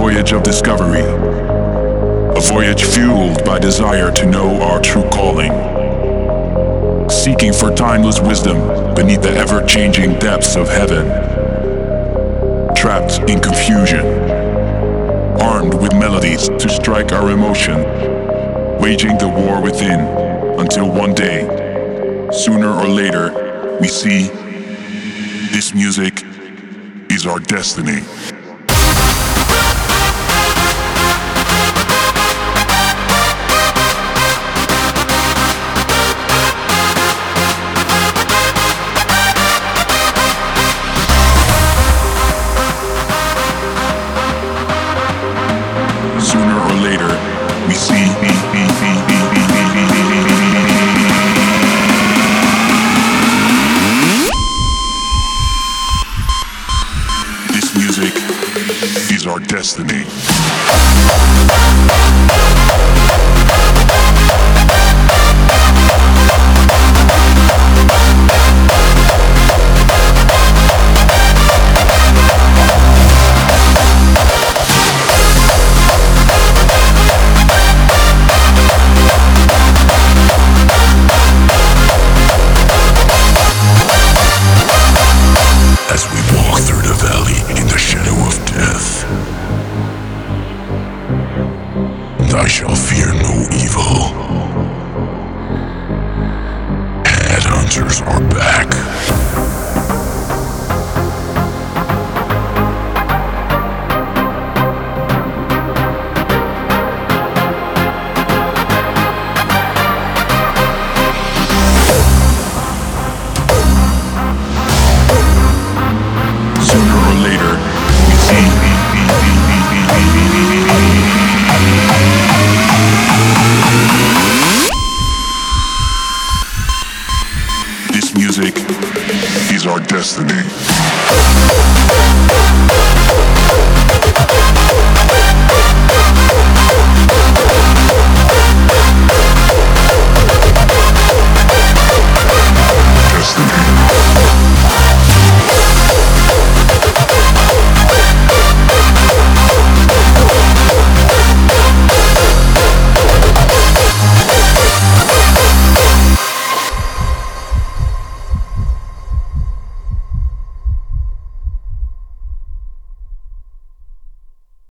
voyage of discovery, a voyage fueled by desire to know our true calling, seeking for timeless wisdom beneath the ever changing depths of heaven, trapped in confusion, armed with melodies to strike our emotion, waging the war within until one day, sooner or later, we see this music is our destiny. Later, we see this music is our destiny. I shall fear no evil. Headhunters are back. music is our destiny.